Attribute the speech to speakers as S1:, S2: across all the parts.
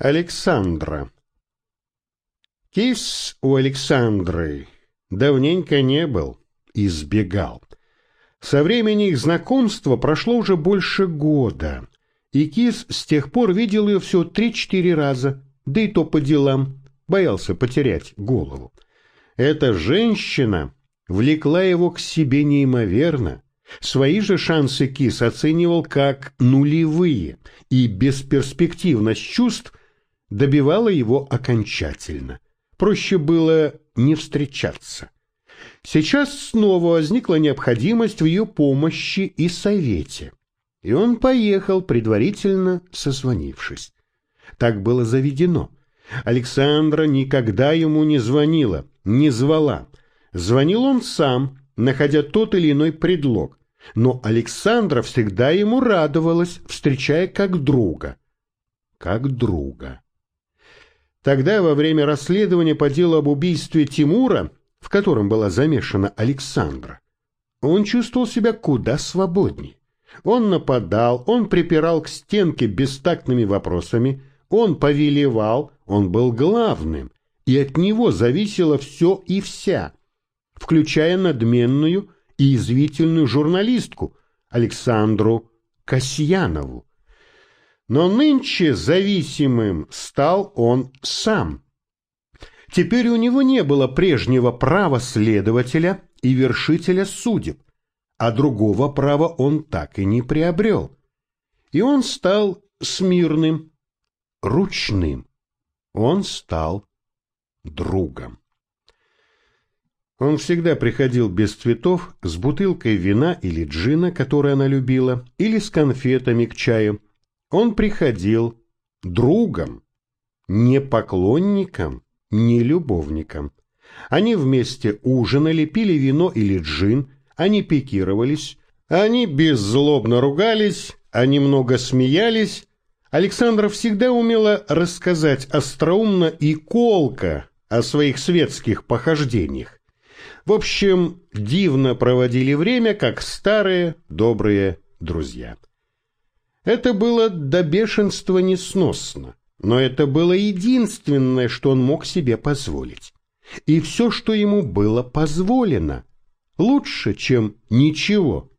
S1: Александра Кис у Александры давненько не был, избегал. Со времени их знакомства прошло уже больше года, и Кис с тех пор видел ее все три-четыре раза, да и то по делам, боялся потерять голову. Эта женщина влекла его к себе неимоверно. Свои же шансы Кис оценивал как нулевые, и бесперспективность чувств добивала его окончательно. Проще было не встречаться. Сейчас снова возникла необходимость в ее помощи и совете. И он поехал, предварительно созвонившись. Так было заведено. Александра никогда ему не звонила, не звала. Звонил он сам, находя тот или иной предлог. Но Александра всегда ему радовалась, встречая как друга. Как друга. Тогда, во время расследования по делу об убийстве Тимура, в котором была замешана Александра, он чувствовал себя куда свободнее. Он нападал, он припирал к стенке бестактными вопросами, он повелевал, он был главным, и от него зависело все и вся, включая надменную и извительную журналистку Александру Касьянову. Но нынче зависимым стал он сам. Теперь у него не было прежнего права следователя и вершителя судеб, а другого права он так и не приобрел. И он стал смирным, ручным. Он стал другом. Он всегда приходил без цветов с бутылкой вина или джина, который она любила, или с конфетами к чаю, он приходил другом, не поклонником, не любовником. Они вместе ужинали, пили вино или джин, они пикировались, они беззлобно ругались, они много смеялись. Александра всегда умела рассказать остроумно и колко о своих светских похождениях. В общем, дивно проводили время, как старые добрые друзья. Это было до бешенства несносно, но это было единственное, что он мог себе позволить. И все, что ему было позволено, лучше, чем ничего.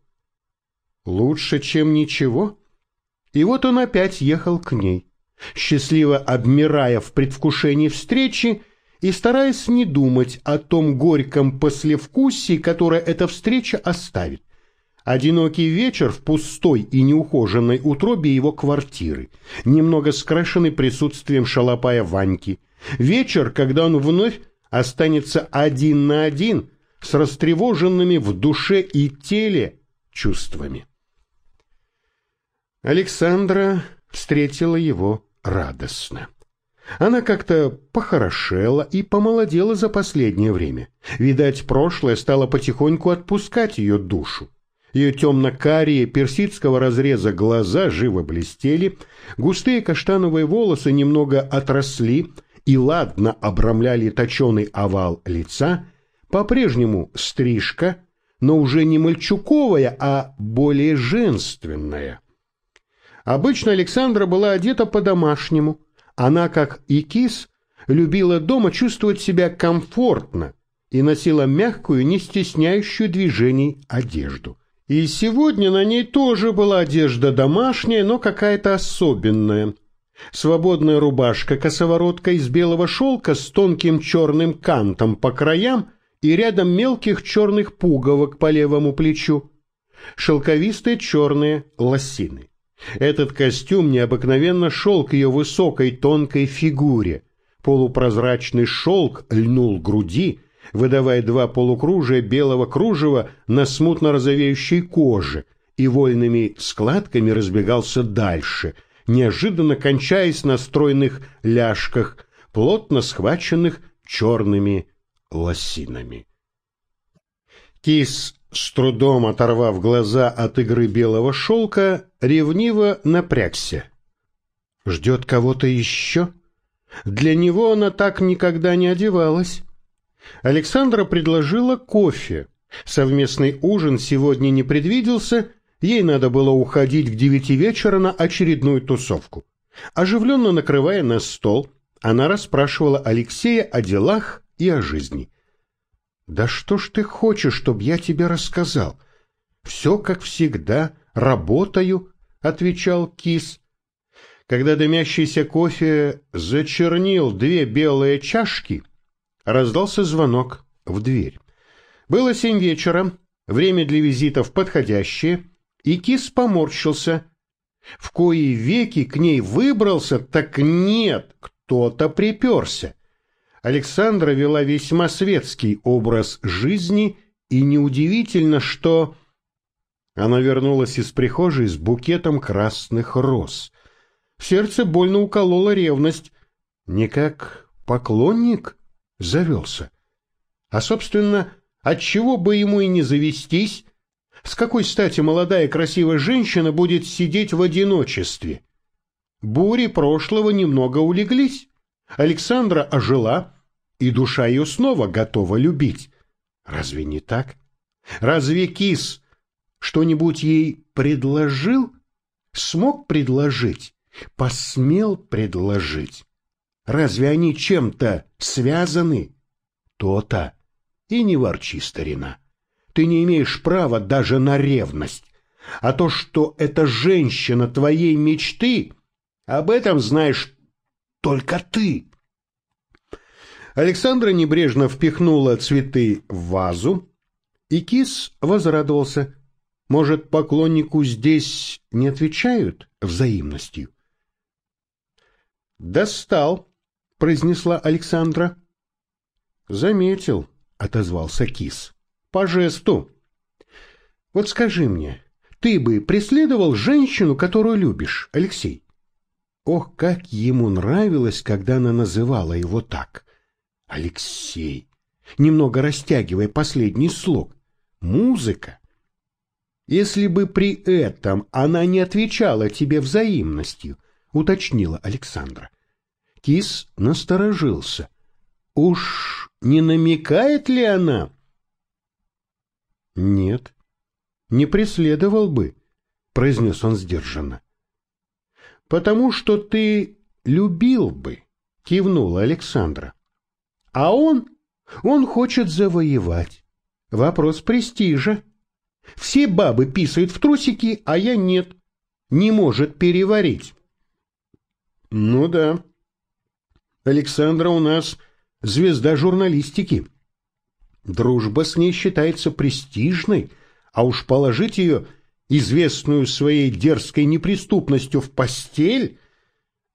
S1: Лучше, чем ничего? И вот он опять ехал к ней, счастливо обмирая в предвкушении встречи и стараясь не думать о том горьком послевкусии, которое эта встреча оставит. Одинокий вечер в пустой и неухоженной утробе его квартиры, немного скрашенный присутствием шалопая Ваньки. Вечер, когда он вновь останется один на один с растревоженными в душе и теле чувствами. Александра встретила его радостно. Она как-то похорошела и помолодела за последнее время. Видать, прошлое стало потихоньку отпускать ее душу. Ее темно-карие персидского разреза глаза живо блестели, густые каштановые волосы немного отросли и ладно обрамляли точеный овал лица, по-прежнему стрижка, но уже не мальчуковая, а более женственная. Обычно Александра была одета по-домашнему. Она, как и кис, любила дома чувствовать себя комфортно и носила мягкую, не стесняющую движений одежду. И сегодня на ней тоже была одежда домашняя, но какая-то особенная. Свободная рубашка косоворотка из белого шелка с тонким черным кантом по краям и рядом мелких черных пуговок по левому плечу. Шелковистые черные лосины. Этот костюм необыкновенно шел к ее высокой тонкой фигуре. Полупрозрачный шелк льнул груди, выдавая два полукружия белого кружева на смутно розовеющей коже, и вольными складками разбегался дальше, неожиданно кончаясь на стройных ляжках, плотно схваченных черными лосинами. Кис, с трудом оторвав глаза от игры белого шелка, ревниво напрягся. Ждет кого-то еще? Для него она так никогда не одевалась. Александра предложила кофе. Совместный ужин сегодня не предвиделся, ей надо было уходить к девяти вечера на очередную тусовку. Оживленно накрывая на стол, она расспрашивала Алексея о делах и о жизни. «Да что ж ты хочешь, чтобы я тебе рассказал? Все как всегда, работаю», — отвечал кис. Когда дымящийся кофе зачернил две белые чашки, раздался звонок в дверь. Было семь вечера, время для визитов подходящее, и кис поморщился. В кои веки к ней выбрался, так нет, кто-то приперся. Александра вела весьма светский образ жизни, и неудивительно, что... Она вернулась из прихожей с букетом красных роз. В сердце больно уколола ревность. Не как поклонник завелся. А, собственно, отчего бы ему и не завестись, с какой стати молодая красивая женщина будет сидеть в одиночестве? Бури прошлого немного улеглись. Александра ожила, и душа ее снова готова любить. Разве не так? Разве кис что-нибудь ей предложил? Смог предложить? Посмел предложить? Разве они чем-то связаны? То-то. И не ворчи, старина. Ты не имеешь права даже на ревность. А то, что эта женщина твоей мечты, об этом знаешь только ты. Александра небрежно впихнула цветы в вазу, и кис возрадовался. Может, поклоннику здесь не отвечают взаимностью? «Достал», — произнесла Александра. «Заметил», — отозвался кис по жесту. Вот скажи мне, ты бы преследовал женщину, которую любишь, Алексей? Ох, как ему нравилось, когда она называла его так. Алексей, немного растягивая последний слог. Музыка. Если бы при этом она не отвечала тебе взаимностью, уточнила Александра. Кис насторожился. Уж не намекает ли она? Нет, не преследовал бы, произнес он сдержанно. Потому что ты любил бы, кивнула Александра. А он, он хочет завоевать. Вопрос престижа. Все бабы писают в трусики, а я нет. Не может переварить. Ну да. Александра у нас звезда журналистики. Дружба с ней считается престижной, а уж положить ее, известную своей дерзкой неприступностью, в постель,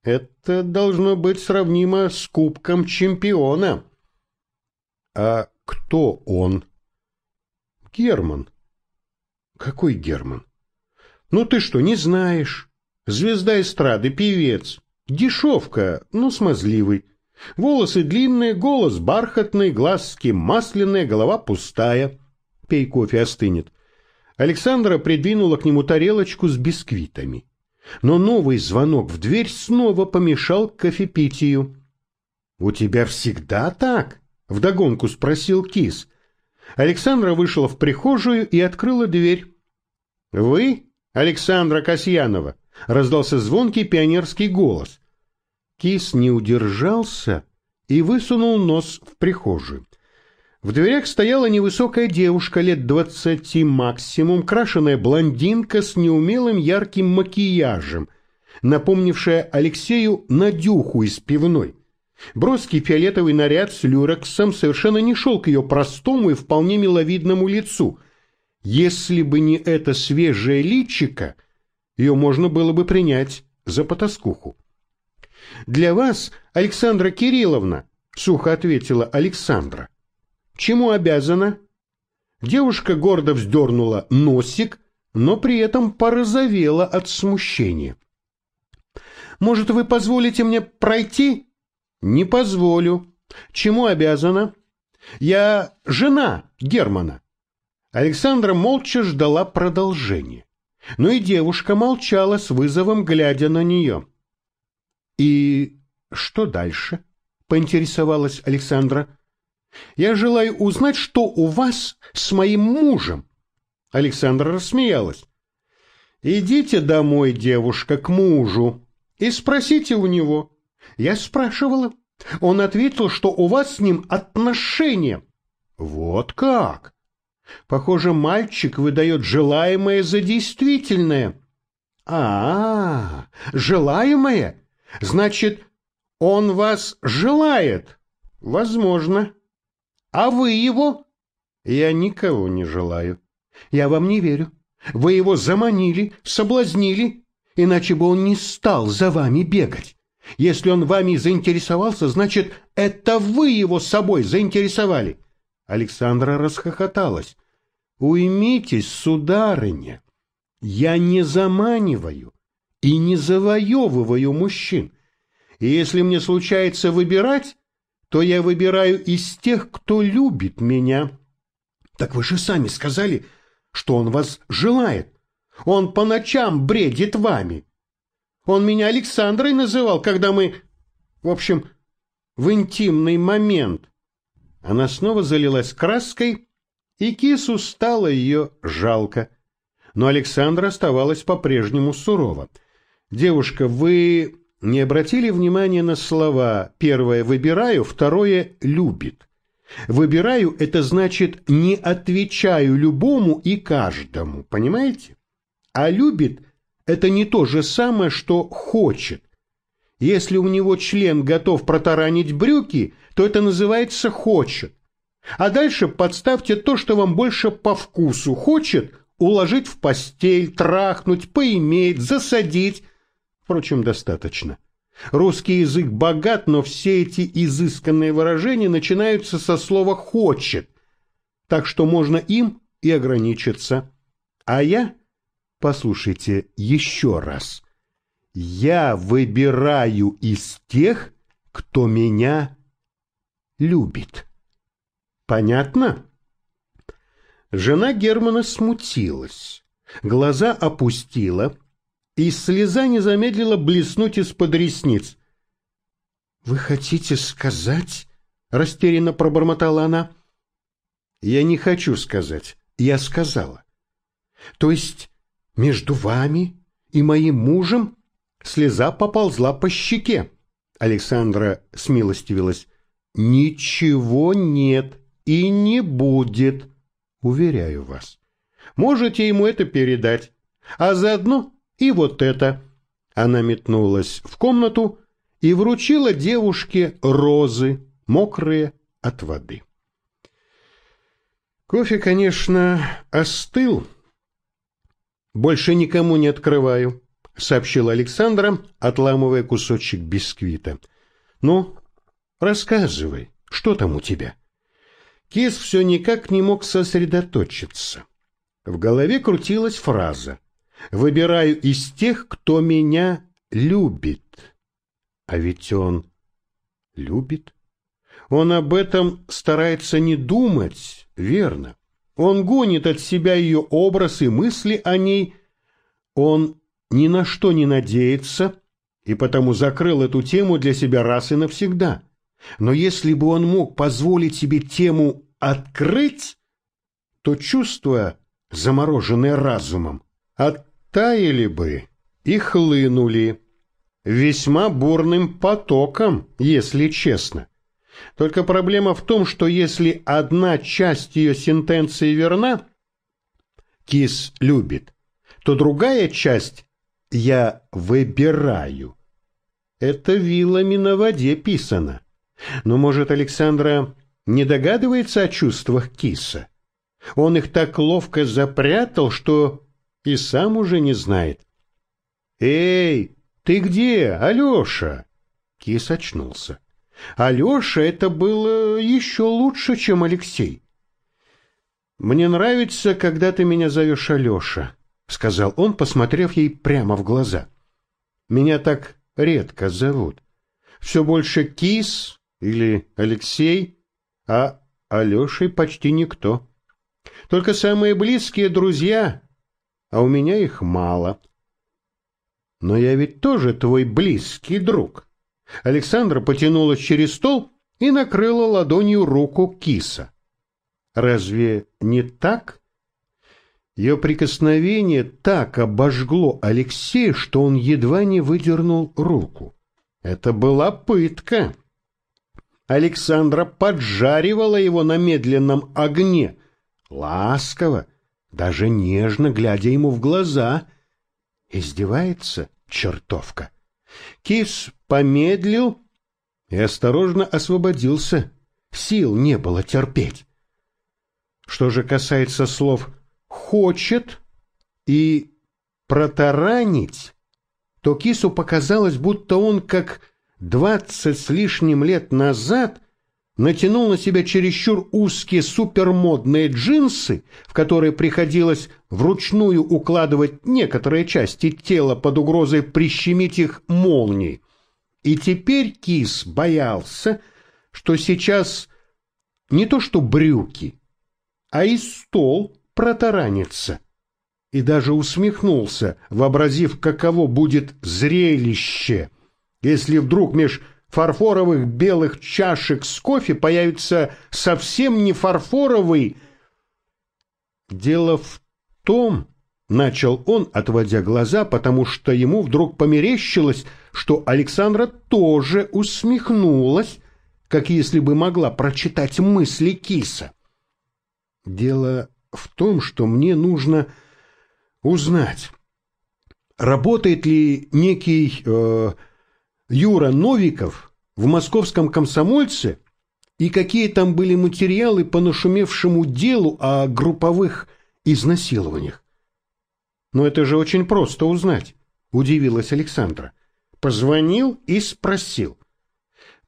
S1: это должно быть сравнимо с кубком чемпиона. А кто он? Герман. Какой Герман? Ну ты что, не знаешь? Звезда эстрады, певец. Дешевка, но смазливый. Волосы длинные, голос бархатный, глазки масляные, голова пустая. Пей кофе, остынет. Александра придвинула к нему тарелочку с бисквитами. Но новый звонок в дверь снова помешал кофепитию. — У тебя всегда так? — вдогонку спросил кис. Александра вышла в прихожую и открыла дверь. — Вы, Александра Касьянова? — раздался звонкий пионерский голос. Кис не удержался и высунул нос в прихожую. В дверях стояла невысокая девушка лет двадцати максимум, крашеная блондинка с неумелым ярким макияжем, напомнившая Алексею Надюху из пивной. Броский фиолетовый наряд с люрексом совершенно не шел к ее простому и вполне миловидному лицу. Если бы не это свежее личико, ее можно было бы принять за потаскуху. «Для вас, Александра Кирилловна», — сухо ответила Александра. «Чему обязана?» Девушка гордо вздернула носик, но при этом порозовела от смущения. «Может, вы позволите мне пройти?» «Не позволю. Чему обязана?» «Я жена Германа». Александра молча ждала продолжения. Но и девушка молчала с вызовом, глядя на нее. «И что дальше?» — поинтересовалась Александра. «Я желаю узнать, что у вас с моим мужем». Александра рассмеялась. «Идите домой, девушка, к мужу. и спросите у него. Я спрашивала. Он ответил, что у вас с ним отношения. Вот как? Похоже, мальчик выдает желаемое за действительное. А, -а, -а желаемое? Значит, он вас желает? Возможно. А вы его? Я никого не желаю. Я вам не верю. Вы его заманили, соблазнили, иначе бы он не стал за вами бегать. Если он вами заинтересовался, значит, это вы его собой заинтересовали. Александра расхохоталась. Уймитесь, сударыня, я не заманиваю и не завоевываю мужчин. И если мне случается выбирать, то я выбираю из тех, кто любит меня. Так вы же сами сказали, что он вас желает. Он по ночам бредит вами. Он меня Александрой называл, когда мы... В общем, в интимный момент. Она снова залилась краской, и кису стало ее жалко. Но Александра оставалась по-прежнему сурова. «Девушка, вы не обратили внимания на слова «первое выбираю», «второе любит»?» Выбираю – это значит не отвечаю любому и каждому, понимаете? А любит – это не то же самое, что хочет. Если у него член готов протаранить брюки, то это называется «хочет». А дальше подставьте то, что вам больше по вкусу. Хочет – уложить в постель, трахнуть, поиметь, засадить. Впрочем, достаточно. Русский язык богат, но все эти изысканные выражения начинаются со слова «хочет», так что можно им и ограничиться. А я, послушайте еще раз, я выбираю из тех, кто меня любит. Понятно? Жена Германа смутилась, глаза опустила, и слеза не замедлила блеснуть из-под ресниц. «Вы хотите сказать?» — растерянно пробормотала она. «Я не хочу сказать. Я сказала. То есть между вами и моим мужем слеза поползла по щеке?» Александра смилостивилась. «Ничего нет и не будет, уверяю вас. Можете ему это передать, а заодно и вот это. Она метнулась в комнату и вручила девушке розы, мокрые от воды. Кофе, конечно, остыл. Больше никому не открываю, сообщила Александра, отламывая кусочек бисквита. Ну, рассказывай, что там у тебя? Кис все никак не мог сосредоточиться. В голове крутилась фраза Выбираю из тех, кто меня любит. А ведь он любит. Он об этом старается не думать, верно. Он гонит от себя ее образ и мысли о ней. Он ни на что не надеется и потому закрыл эту тему для себя раз и навсегда. Но если бы он мог позволить себе тему открыть, то чувства, замороженные разумом, оттаяли бы и хлынули весьма бурным потоком, если честно. Только проблема в том, что если одна часть ее сентенции верна, кис любит, то другая часть я выбираю. Это вилами на воде писано. Но, может, Александра не догадывается о чувствах киса? Он их так ловко запрятал, что и сам уже не знает. «Эй, ты где, Алеша?» Кис очнулся. Алеша это было еще лучше, чем Алексей. «Мне нравится, когда ты меня зовешь Алеша», — сказал он, посмотрев ей прямо в глаза. «Меня так редко зовут. Все больше Кис или Алексей, а Алешей почти никто. Только самые близкие друзья а у меня их мало. Но я ведь тоже твой близкий друг. Александра потянулась через стол и накрыла ладонью руку киса. Разве не так? Ее прикосновение так обожгло Алексея, что он едва не выдернул руку. Это была пытка. Александра поджаривала его на медленном огне, ласково, даже нежно глядя ему в глаза. Издевается чертовка. Кис помедлил и осторожно освободился. Сил не было терпеть. Что же касается слов «хочет» и «протаранить», то Кису показалось, будто он, как двадцать с лишним лет назад, натянул на себя чересчур узкие супермодные джинсы, в которые приходилось вручную укладывать некоторые части тела под угрозой прищемить их молнией. И теперь кис боялся, что сейчас не то что брюки, а и стол протаранится. И даже усмехнулся, вообразив, каково будет зрелище, если вдруг меж фарфоровых белых чашек с кофе появится совсем не фарфоровый. Дело в том, начал он, отводя глаза, потому что ему вдруг померещилось, что Александра тоже усмехнулась, как если бы могла прочитать мысли киса. Дело в том, что мне нужно узнать, работает ли некий э, Юра Новиков в московском комсомольце и какие там были материалы по нашумевшему делу о групповых изнасилованиях. Но это же очень просто узнать, удивилась Александра. Позвонил и спросил.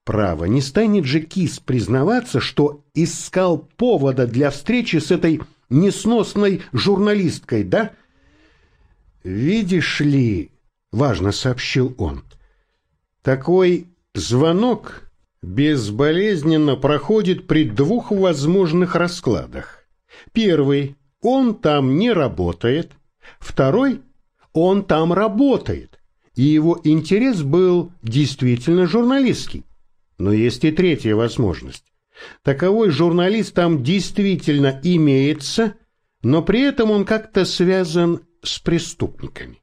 S1: Право, не станет же Кис признаваться, что искал повода для встречи с этой несносной журналисткой, да? Видишь ли, важно сообщил он, такой звонок безболезненно проходит при двух возможных раскладах. Первый – он там не работает. Второй – он там работает. И его интерес был действительно журналистский. Но есть и третья возможность. Таковой журналист там действительно имеется, но при этом он как-то связан с преступниками.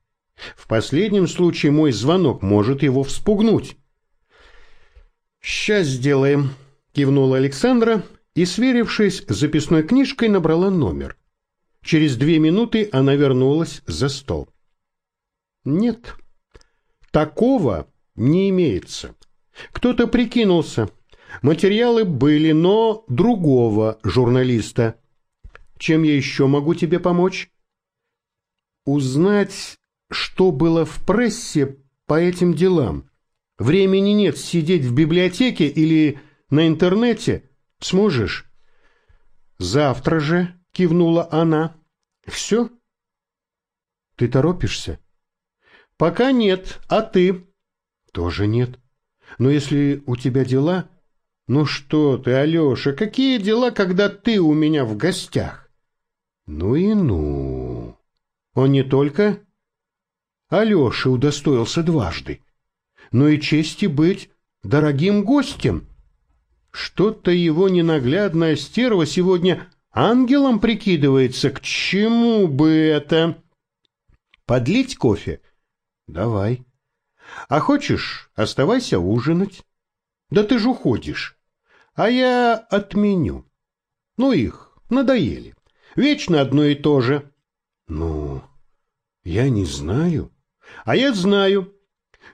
S1: В последнем случае мой звонок может его вспугнуть. «Сейчас сделаем», — кивнула Александра и, сверившись с записной книжкой, набрала номер. Через две минуты она вернулась за стол. «Нет, такого не имеется. Кто-то прикинулся. Материалы были, но другого журналиста. Чем я еще могу тебе помочь?» «Узнать что было в прессе по этим делам. Времени нет сидеть в библиотеке или на интернете. Сможешь? Завтра же, кивнула она. Все? Ты торопишься? Пока нет, а ты? Тоже нет. Но если у тебя дела... Ну что ты, Алеша, какие дела, когда ты у меня в гостях? Ну и ну. Он не только Алеша удостоился дважды. Но и чести быть дорогим гостем. Что-то его ненаглядная стерва сегодня ангелом прикидывается. К чему бы это? Подлить кофе? Давай. А хочешь, оставайся ужинать. Да ты же уходишь. А я отменю. Ну их, надоели. Вечно одно и то же. Ну, я не знаю. А я знаю.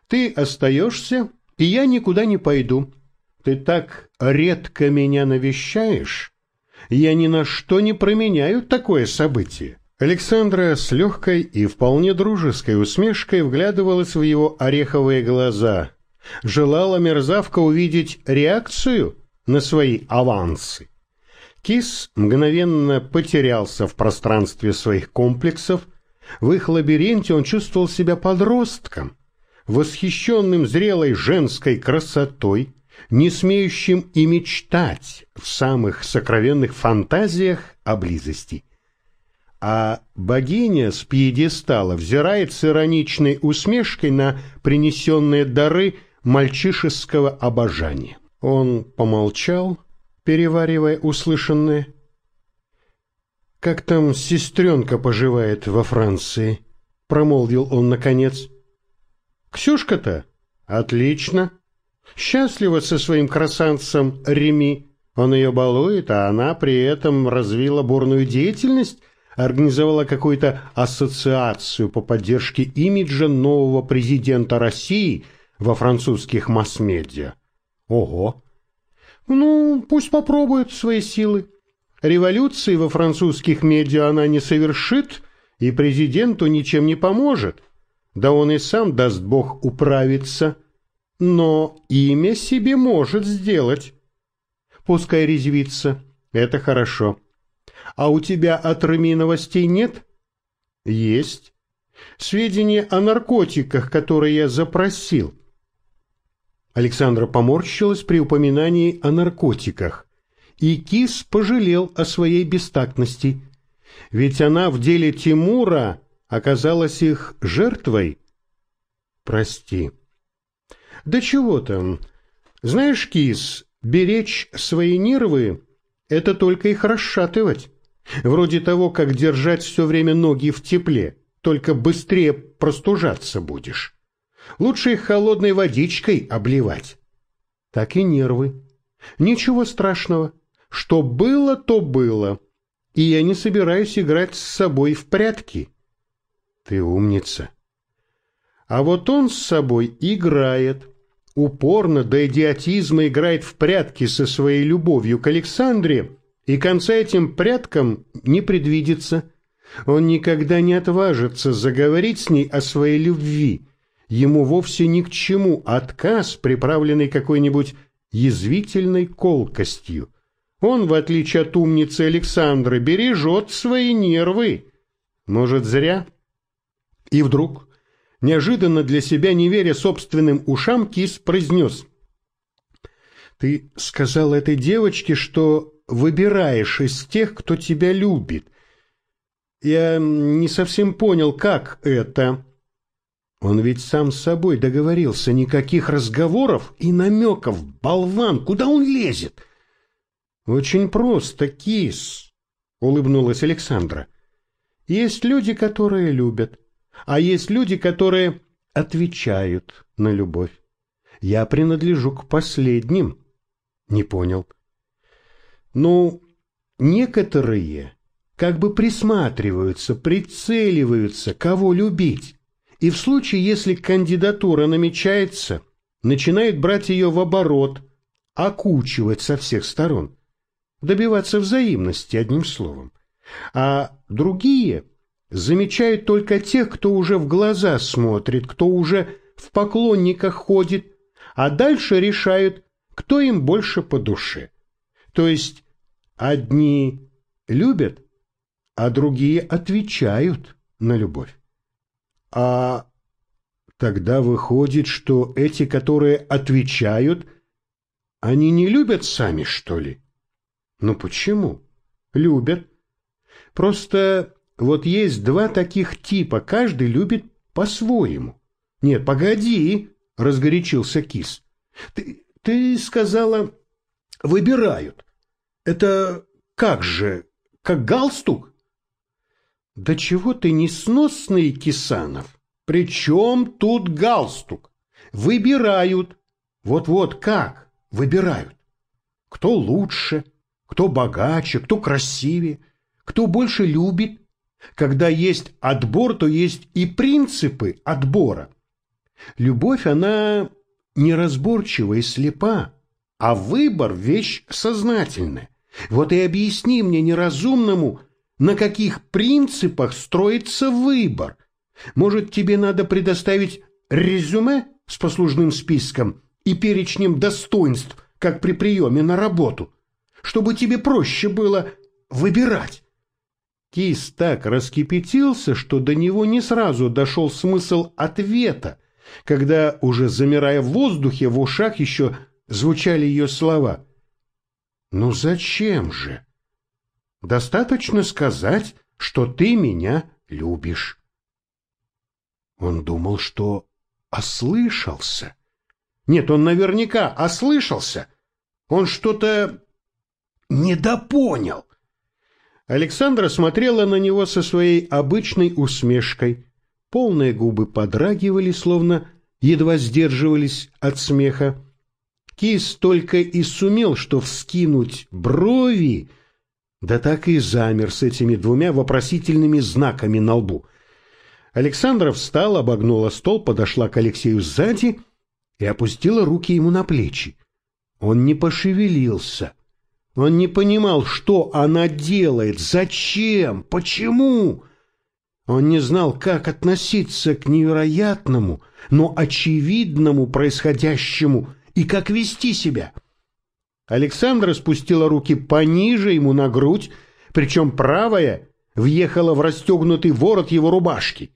S1: Ты остаешься, и я никуда не пойду. Ты так редко меня навещаешь. Я ни на что не променяю такое событие. Александра с легкой и вполне дружеской усмешкой вглядывалась в его ореховые глаза. Желала мерзавка увидеть реакцию на свои авансы. Кис мгновенно потерялся в пространстве своих комплексов, в их лабиринте он чувствовал себя подростком, восхищенным зрелой женской красотой, не смеющим и мечтать в самых сокровенных фантазиях о близости. А богиня с пьедестала взирает с ироничной усмешкой на принесенные дары мальчишеского обожания. Он помолчал, переваривая услышанное, как там сестренка поживает во Франции?» — промолвил он наконец. «Ксюшка-то? Отлично. Счастлива со своим красавцем Реми. Он ее балует, а она при этом развила бурную деятельность, организовала какую-то ассоциацию по поддержке имиджа нового президента России во французских масс-медиа. Ого! Ну, пусть попробует свои силы. Революции во французских медиа она не совершит, и президенту ничем не поможет. Да он и сам, даст бог, управиться. Но имя себе может сделать. Пускай резвится. Это хорошо. А у тебя от Реми новостей нет? Есть. Сведения о наркотиках, которые я запросил. Александра поморщилась при упоминании о наркотиках и Кис пожалел о своей бестактности. Ведь она в деле Тимура оказалась их жертвой. Прости. Да чего там. Знаешь, Кис, беречь свои нервы — это только их расшатывать. Вроде того, как держать все время ноги в тепле, только быстрее простужаться будешь. Лучше их холодной водичкой обливать. Так и нервы. Ничего страшного. Что было, то было. И я не собираюсь играть с собой в прятки. Ты умница. А вот он с собой играет. Упорно до идиотизма играет в прятки со своей любовью к Александре, и конца этим пряткам не предвидится. Он никогда не отважится заговорить с ней о своей любви. Ему вовсе ни к чему отказ, приправленный какой-нибудь язвительной колкостью. Он, в отличие от умницы Александры, бережет свои нервы. Может, зря? И вдруг, неожиданно для себя, не веря собственным ушам, Кис произнес. «Ты сказал этой девочке, что выбираешь из тех, кто тебя любит. Я не совсем понял, как это...» Он ведь сам с собой договорился, никаких разговоров и намеков, болван, куда он лезет? «Очень просто, кис», — улыбнулась Александра. «Есть люди, которые любят, а есть люди, которые отвечают на любовь. Я принадлежу к последним». «Не понял». «Ну, некоторые как бы присматриваются, прицеливаются, кого любить, и в случае, если кандидатура намечается, начинают брать ее в оборот, окучивать со всех сторон» добиваться взаимности, одним словом. А другие замечают только тех, кто уже в глаза смотрит, кто уже в поклонниках ходит, а дальше решают, кто им больше по душе. То есть одни любят, а другие отвечают на любовь. А тогда выходит, что эти, которые отвечают, они не любят сами, что ли? Ну почему? Любят. Просто вот есть два таких типа, каждый любит по-своему. Нет, погоди, разгорячился кис. Ты, ты сказала, выбирают. Это как же, как галстук? Да чего ты несносный, Кисанов? Причем тут галстук? Выбирают. Вот-вот как выбирают? Кто лучше? кто богаче, кто красивее, кто больше любит. Когда есть отбор, то есть и принципы отбора. Любовь, она неразборчива и слепа, а выбор – вещь сознательная. Вот и объясни мне неразумному, на каких принципах строится выбор. Может, тебе надо предоставить резюме с послужным списком и перечнем достоинств, как при приеме на работу – чтобы тебе проще было выбирать. Кис так раскипятился, что до него не сразу дошел смысл ответа, когда, уже замирая в воздухе, в ушах еще звучали ее слова. «Ну зачем же? Достаточно сказать, что ты меня любишь». Он думал, что ослышался. Нет, он наверняка ослышался. Он что-то недопонял. Александра смотрела на него со своей обычной усмешкой. Полные губы подрагивали, словно едва сдерживались от смеха. Кис только и сумел, что вскинуть брови, да так и замер с этими двумя вопросительными знаками на лбу. Александра встала, обогнула стол, подошла к Алексею сзади и опустила руки ему на плечи. Он не пошевелился. Он не понимал, что она делает, зачем, почему. Он не знал, как относиться к невероятному, но очевидному происходящему и как вести себя. Александра спустила руки пониже ему на грудь, причем правая въехала в расстегнутый ворот его рубашки.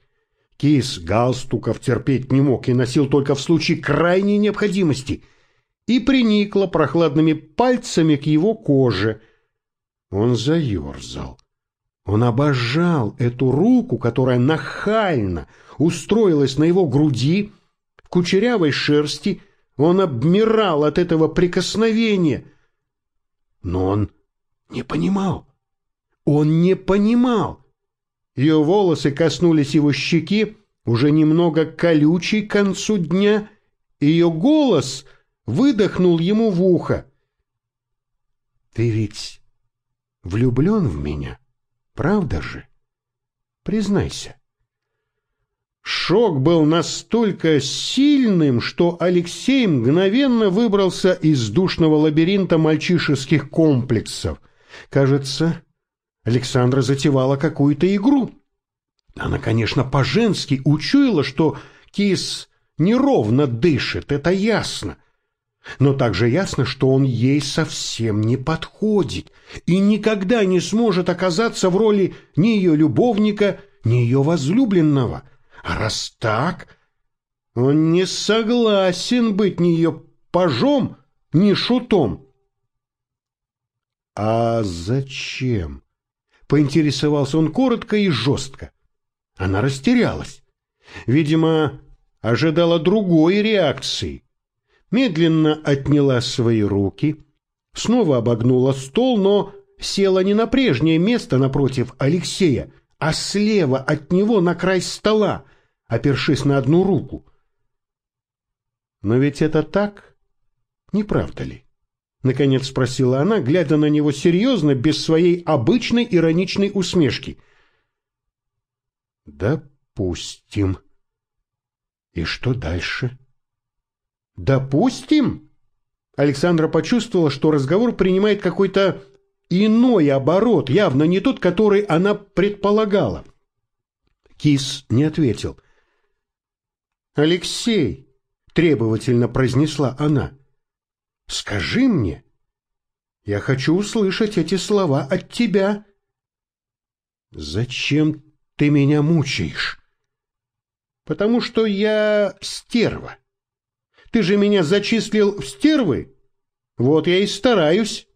S1: Кис галстуков терпеть не мог и носил только в случае крайней необходимости, и приникла прохладными пальцами к его коже. Он заерзал. Он обожал эту руку, которая нахально устроилась на его груди, в кучерявой шерсти. Он обмирал от этого прикосновения. Но он не понимал. Он не понимал. Ее волосы коснулись его щеки, уже немного колючий к концу дня. Ее голос выдохнул ему в ухо. «Ты ведь влюблен в меня, правда же? Признайся». Шок был настолько сильным, что Алексей мгновенно выбрался из душного лабиринта мальчишеских комплексов. Кажется, Александра затевала какую-то игру. Она, конечно, по-женски учуяла, что кис неровно дышит, это ясно. Но также ясно, что он ей совсем не подходит и никогда не сможет оказаться в роли ни ее любовника, ни ее возлюбленного. А раз так, он не согласен быть ни ее пажом, ни шутом. А зачем? Поинтересовался он коротко и жестко. Она растерялась. Видимо, ожидала другой реакции. Медленно отняла свои руки, снова обогнула стол, но села не на прежнее место напротив Алексея, а слева от него на край стола, опершись на одну руку. Но ведь это так, не правда ли? Наконец спросила она, глядя на него серьезно, без своей обычной ироничной усмешки. «Допустим. И что дальше?» «Допустим?» Александра почувствовала, что разговор принимает какой-то иной оборот, явно не тот, который она предполагала. Кис не ответил. «Алексей!» — требовательно произнесла она. Скажи мне. Я хочу услышать эти слова от тебя. Зачем ты меня мучаешь? Потому что я стерва. Ты же меня зачислил в стервы? Вот я и стараюсь.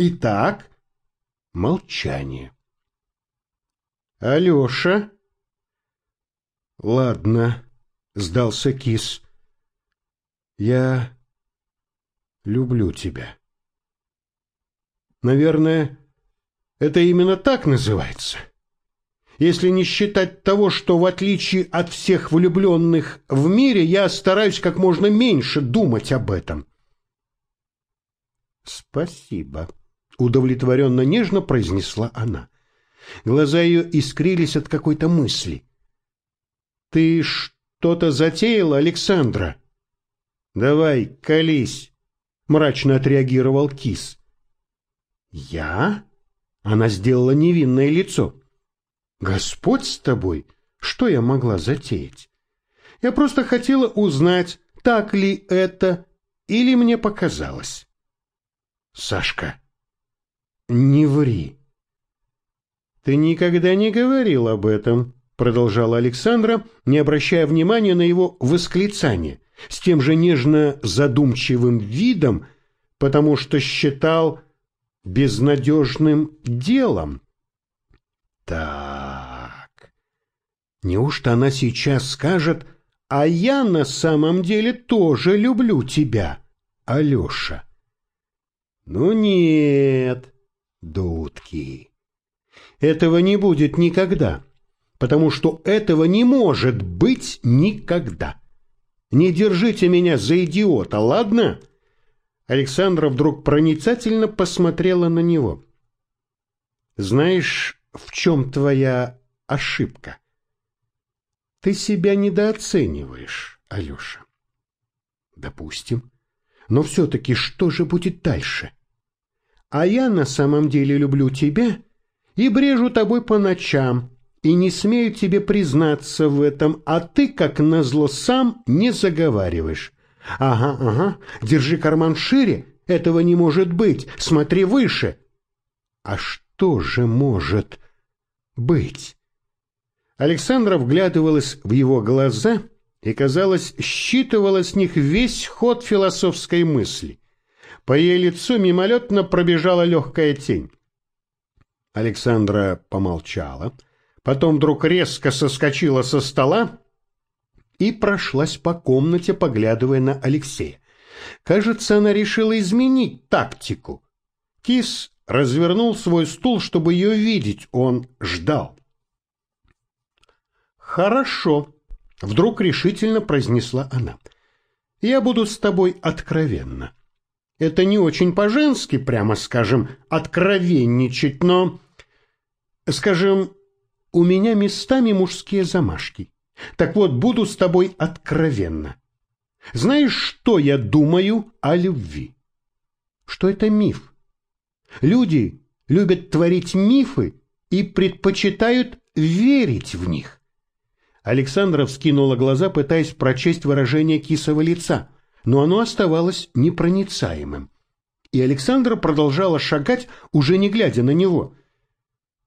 S1: Итак, молчание. Алеша? Ладно, сдался кис. Я люблю тебя. Наверное, это именно так называется. Если не считать того, что в отличие от всех влюбленных в мире, я стараюсь как можно меньше думать об этом. Спасибо, удовлетворенно нежно произнесла она. Глаза ее искрились от какой-то мысли. Ты что-то затеяла, Александра? Давай, колись мрачно отреагировал Кис. Я? Она сделала невинное лицо. Господь с тобой, что я могла затеять? Я просто хотела узнать, так ли это, или мне показалось. Сашка, не ври. Ты никогда не говорил об этом, продолжала Александра, не обращая внимания на его восклицание с тем же нежно задумчивым видом, потому что считал безнадежным делом. Так, неужто она сейчас скажет, а я на самом деле тоже люблю тебя, Алеша? Ну нет, дудки. Этого не будет никогда, потому что этого не может быть никогда. Не держите меня за идиота, ладно? Александра вдруг проницательно посмотрела на него. Знаешь, в чем твоя ошибка? Ты себя недооцениваешь, Алеша. Допустим. Но все-таки что же будет дальше? А я на самом деле люблю тебя и брежу тобой по ночам, и не смею тебе признаться в этом, а ты, как назло, сам не заговариваешь. Ага, ага, держи карман шире, этого не может быть, смотри выше. А что же может быть? Александра вглядывалась в его глаза и, казалось, считывала с них весь ход философской мысли. По ее лицу мимолетно пробежала легкая тень. Александра помолчала, потом вдруг резко соскочила со стола и прошлась по комнате, поглядывая на Алексея. Кажется, она решила изменить тактику. Кис развернул свой стул, чтобы ее видеть. Он ждал. «Хорошо», — вдруг решительно произнесла она. «Я буду с тобой откровенна. Это не очень по-женски, прямо скажем, откровенничать, но, скажем, у меня местами мужские замашки. Так вот, буду с тобой откровенна. Знаешь, что я думаю о любви? Что это миф. Люди любят творить мифы и предпочитают верить в них. Александра вскинула глаза, пытаясь прочесть выражение кисого лица, но оно оставалось непроницаемым. И Александра продолжала шагать, уже не глядя на него.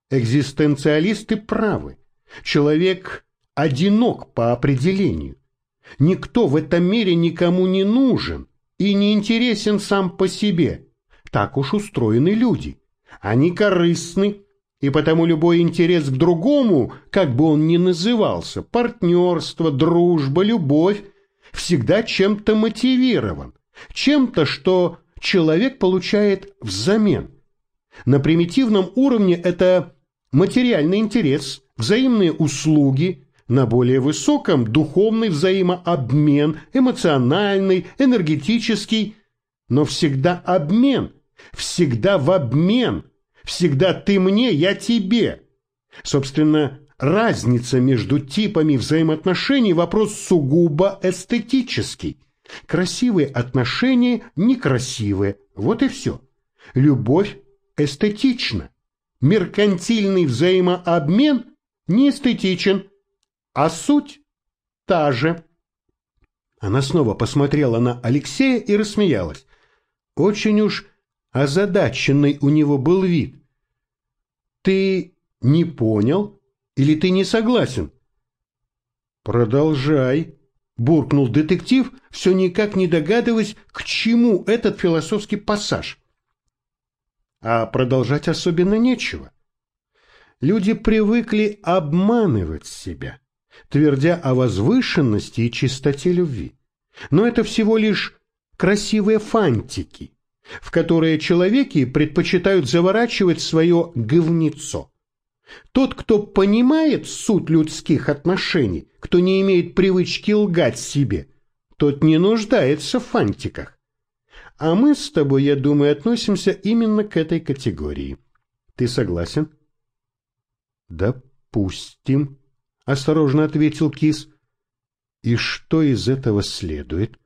S1: Экзистенциалисты правы. Человек одинок по определению. Никто в этом мире никому не нужен и не интересен сам по себе. Так уж устроены люди. Они корыстны, и потому любой интерес к другому, как бы он ни назывался, партнерство, дружба, любовь, всегда чем-то мотивирован, чем-то, что человек получает взамен. На примитивном уровне это материальный интерес, взаимные услуги, на более высоком – духовный взаимообмен, эмоциональный, энергетический, но всегда обмен, всегда в обмен, всегда ты мне, я тебе. Собственно, разница между типами взаимоотношений – вопрос сугубо эстетический. Красивые отношения – некрасивые, вот и все. Любовь эстетична. Меркантильный взаимообмен не эстетичен – а суть та же. Она снова посмотрела на Алексея и рассмеялась. Очень уж озадаченный у него был вид. «Ты не понял или ты не согласен?» «Продолжай», — буркнул детектив, все никак не догадываясь, к чему этот философский пассаж. А продолжать особенно нечего. Люди привыкли обманывать себя твердя о возвышенности и чистоте любви. Но это всего лишь красивые фантики, в которые человеки предпочитают заворачивать свое говнецо. Тот, кто понимает суть людских отношений, кто не имеет привычки лгать себе, тот не нуждается в фантиках. А мы с тобой, я думаю, относимся именно к этой категории. Ты согласен? Допустим. — осторожно ответил Кис. «И что из этого следует?»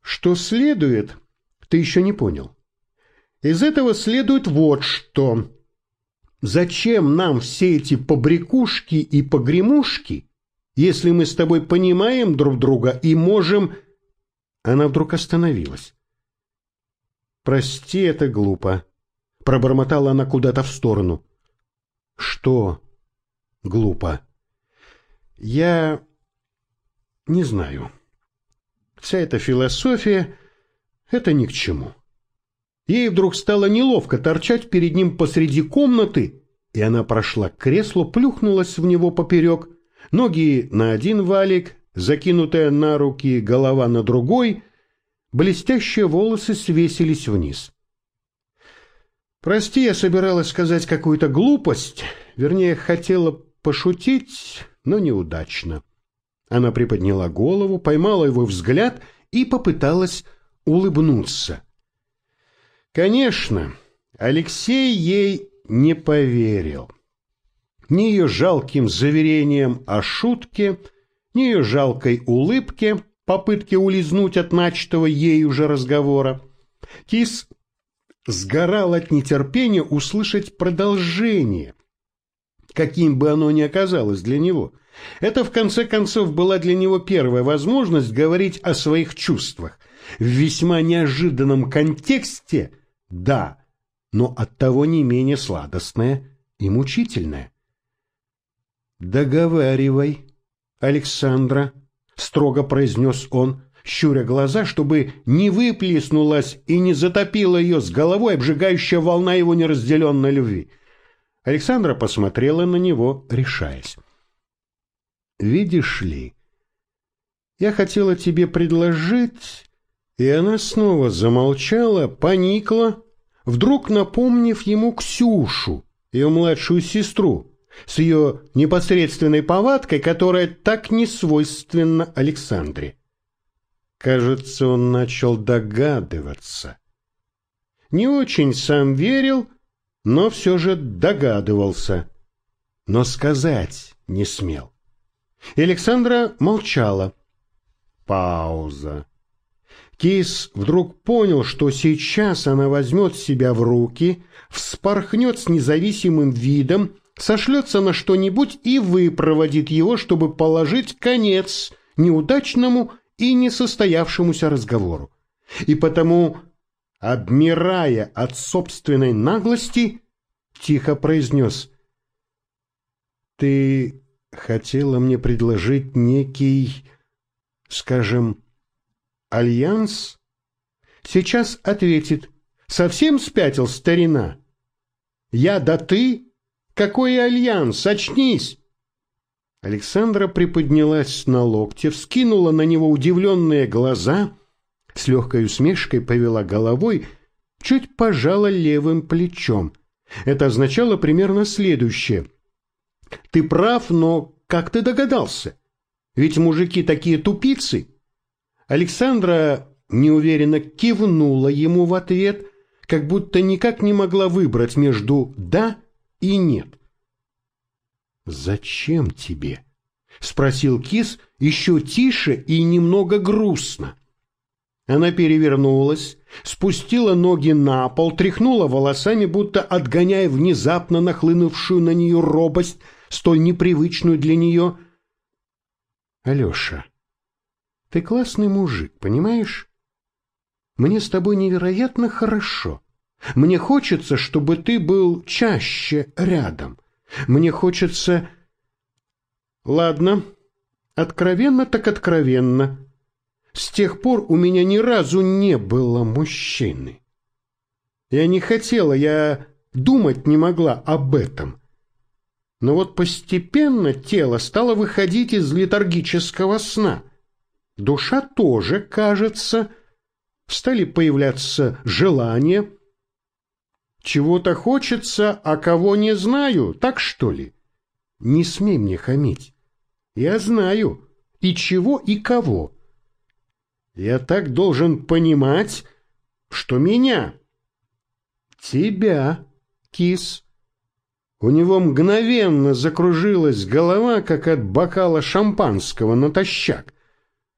S1: «Что следует, ты еще не понял. Из этого следует вот что. Зачем нам все эти побрякушки и погремушки, если мы с тобой понимаем друг друга и можем...» Она вдруг остановилась. «Прости, это глупо», — пробормотала она куда-то в сторону. «Что глупо?» Я не знаю. Вся эта философия — это ни к чему. Ей вдруг стало неловко торчать перед ним посреди комнаты, и она прошла к креслу, плюхнулась в него поперек, ноги на один валик, закинутая на руки, голова на другой, блестящие волосы свесились вниз. Прости, я собиралась сказать какую-то глупость, вернее, хотела пошутить, но неудачно. Она приподняла голову, поймала его взгляд и попыталась улыбнуться. Конечно, Алексей ей не поверил. Ни ее жалким заверением о шутке, ни ее жалкой улыбке, попытке улизнуть от начатого ей уже разговора. Кис сгорал от нетерпения услышать продолжение, каким бы оно ни оказалось для него. Это, в конце концов, была для него первая возможность говорить о своих чувствах. В весьма неожиданном контексте – да, но оттого не менее сладостное и мучительное. «Договаривай, Александра», — строго произнес он, щуря глаза, чтобы не выплеснулась и не затопила ее с головой обжигающая волна его неразделенной любви. Александра посмотрела на него, решаясь. «Видишь ли, я хотела тебе предложить...» И она снова замолчала, поникла, вдруг напомнив ему Ксюшу, ее младшую сестру, с ее непосредственной повадкой, которая так не свойственна Александре. Кажется, он начал догадываться. Не очень сам верил, но все же догадывался. Но сказать не смел. Александра молчала. Пауза. Кейс вдруг понял, что сейчас она возьмет себя в руки, вспорхнет с независимым видом, сошлется на что-нибудь и выпроводит его, чтобы положить конец неудачному и несостоявшемуся разговору. И потому, обмирая от собственной наглости, тихо произнес «Ты хотела мне предложить некий, скажем, Альянс? Сейчас ответит. Совсем спятил старина? Я да ты? Какой альянс? Очнись! Александра приподнялась на локте, вскинула на него удивленные глаза, с легкой усмешкой повела головой, чуть пожала левым плечом. Это означало примерно следующее. «Ты прав, но как ты догадался? Ведь мужики такие тупицы!» Александра неуверенно кивнула ему в ответ, как будто никак не могла выбрать между «да» и «нет». «Зачем тебе?» — спросил Кис еще тише и немного грустно. Она перевернулась, спустила ноги на пол, тряхнула волосами, будто отгоняя внезапно нахлынувшую на нее робость, столь непривычную для нее. «Алеша, ты классный мужик, понимаешь? Мне с тобой невероятно хорошо. Мне хочется, чтобы ты был чаще рядом. Мне хочется... Ладно, откровенно так откровенно. С тех пор у меня ни разу не было мужчины. Я не хотела, я думать не могла об этом. Но вот постепенно тело стало выходить из летаргического сна. Душа тоже, кажется, стали появляться желания. Чего-то хочется, а кого не знаю, так что ли? Не смей мне хамить. Я знаю и чего, и кого. Я так должен понимать, что меня, тебя, кис. У него мгновенно закружилась голова, как от бокала шампанского натощак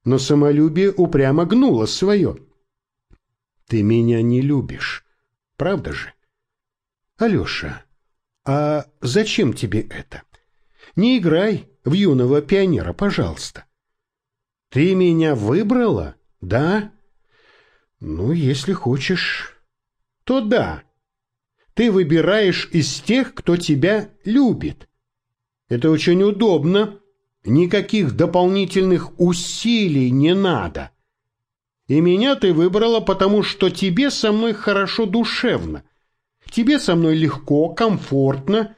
S1: но самолюбие упрямо гнуло свое. «Ты меня не любишь, правда же?» «Алеша, а зачем тебе это? Не играй в юного пионера, пожалуйста. Ты меня выбрала, да? Ну, если хочешь, то да. Ты выбираешь из тех, кто тебя любит. Это очень удобно, Никаких дополнительных усилий не надо. И меня ты выбрала, потому что тебе со мной хорошо душевно. Тебе со мной легко, комфортно.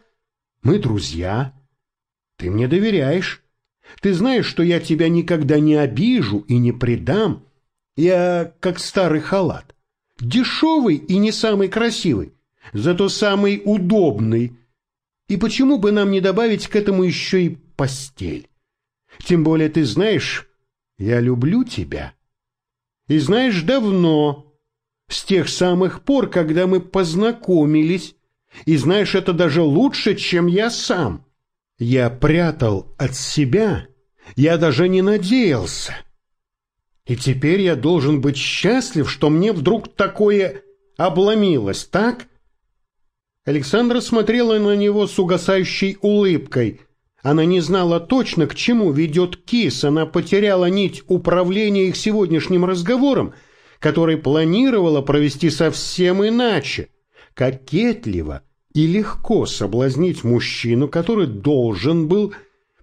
S1: Мы друзья. Ты мне доверяешь. Ты знаешь, что я тебя никогда не обижу и не предам. Я как старый халат. Дешевый и не самый красивый. зато самый удобный. И почему бы нам не добавить к этому еще и постель? Тем более ты знаешь, я люблю тебя. И знаешь давно, с тех самых пор, когда мы познакомились, и знаешь это даже лучше, чем я сам. Я прятал от себя, я даже не надеялся. И теперь я должен быть счастлив, что мне вдруг такое обломилось, так? Александра смотрела на него с угасающей улыбкой. Она не знала точно, к чему ведет Кис. Она потеряла нить управления их сегодняшним разговором, который планировала провести совсем иначе, кокетливо и легко соблазнить мужчину, который должен был,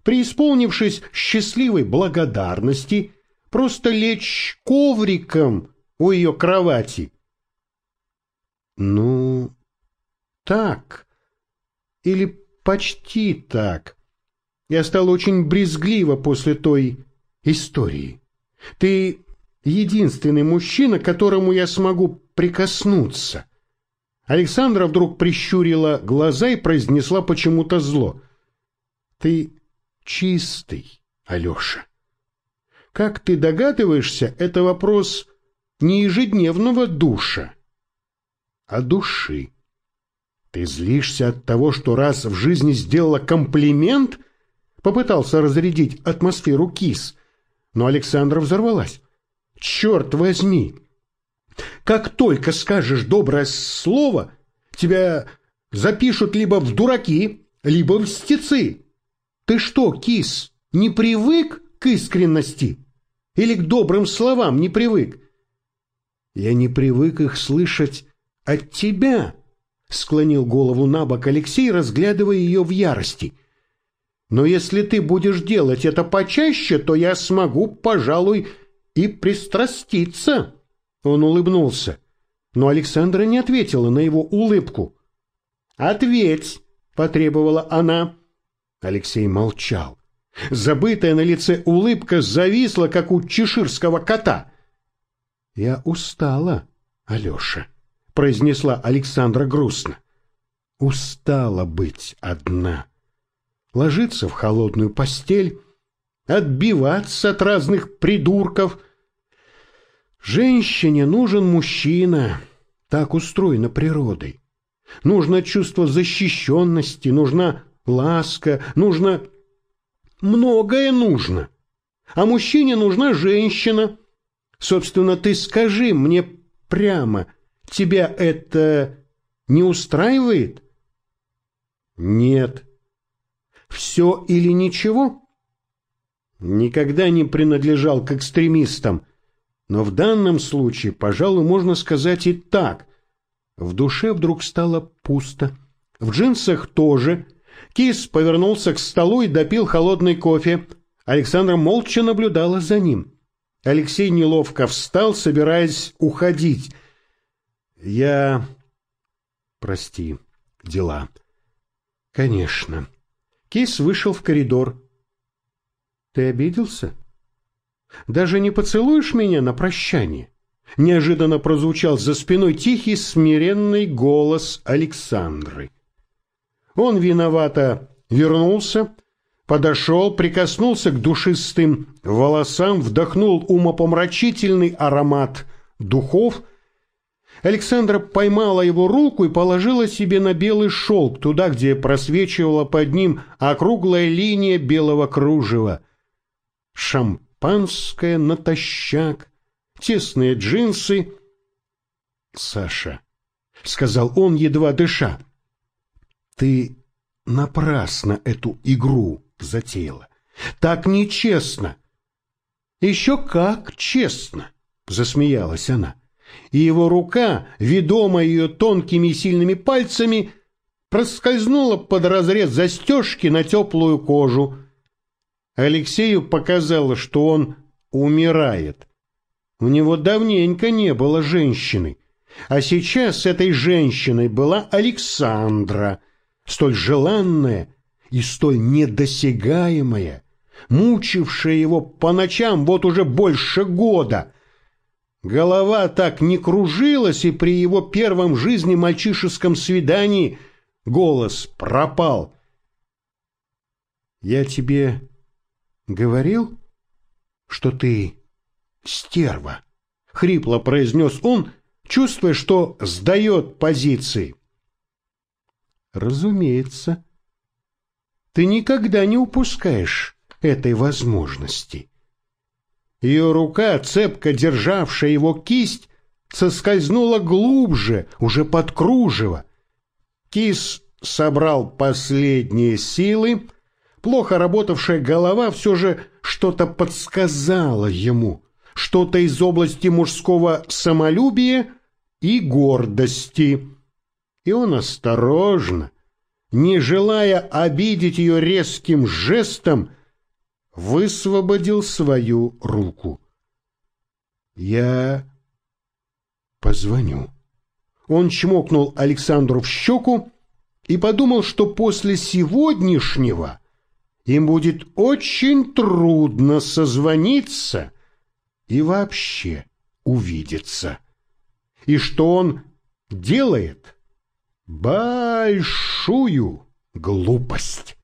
S1: преисполнившись счастливой благодарности, просто лечь ковриком у ее кровати. Ну, так, или почти так. Я стал очень брезгливо после той истории. Ты единственный мужчина, к которому я смогу прикоснуться. Александра вдруг прищурила глаза и произнесла почему-то зло. Ты чистый, Алеша. Как ты догадываешься, это вопрос не ежедневного душа, а души. Ты злишься от того, что раз в жизни сделала комплимент, попытался разрядить атмосферу кис, но Александра взорвалась. Черт возьми! Как только скажешь доброе слово, тебя запишут либо в дураки, либо в стецы. Ты что, кис, не привык к искренности? Или к добрым словам не привык? Я не привык их слышать от тебя, склонил голову на бок Алексей, разглядывая ее в ярости. Но если ты будешь делать это почаще, то я смогу, пожалуй, и пристраститься. Он улыбнулся, но Александра не ответила на его улыбку. «Ответь!» — потребовала она. Алексей молчал. Забытая на лице улыбка зависла, как у чеширского кота. «Я устала, Алеша», — произнесла Александра грустно. «Устала быть одна. Ложиться в холодную постель, отбиваться от разных придурков. Женщине нужен мужчина, так устроена природой. Нужно чувство защищенности, нужна ласка, нужно многое нужно. А мужчине нужна женщина. Собственно, ты скажи мне прямо, тебя это не устраивает? Нет. Все или ничего? Никогда не принадлежал к экстремистам. Но в данном случае, пожалуй, можно сказать и так. В душе вдруг стало пусто. В джинсах тоже – Кис повернулся к столу и допил холодный кофе. Александра молча наблюдала за ним. Алексей неловко встал, собираясь уходить. «Я... прости, дела». «Конечно». Кис вышел в коридор. «Ты обиделся? Даже не поцелуешь меня на прощание?» Неожиданно прозвучал за спиной тихий, смиренный голос Александры. Он виновато вернулся, подошел, прикоснулся к душистым волосам, вдохнул умопомрачительный аромат духов. Александра поймала его руку и положила себе на белый шелк, туда, где просвечивала под ним округлая линия белого кружева. Шампанское натощак, тесные джинсы. «Саша», — сказал он, едва дыша, — ты напрасно эту игру затеяла. Так нечестно. Еще как честно, засмеялась она. И его рука, ведомая ее тонкими и сильными пальцами, проскользнула под разрез застежки на теплую кожу. Алексею показалось, что он умирает. У него давненько не было женщины, а сейчас этой женщиной была Александра — столь желанное и столь недосягаемое, мучившее его по ночам вот уже больше года. Голова так не кружилась, и при его первом жизни мальчишеском свидании голос пропал. «Я тебе говорил, что ты стерва?» — хрипло произнес он, чувствуя, что сдает позиции. «Разумеется. Ты никогда не упускаешь этой возможности». Ее рука, цепко державшая его кисть, соскользнула глубже, уже под кружево. Кис собрал последние силы, плохо работавшая голова все же что-то подсказала ему, что-то из области мужского самолюбия и гордости. И он осторожно, не желая обидеть ее резким жестом, высвободил свою руку. «Я позвоню». Он чмокнул Александру в щеку и подумал, что после сегодняшнего им будет очень трудно созвониться и вообще увидеться. И что он делает большую глупость.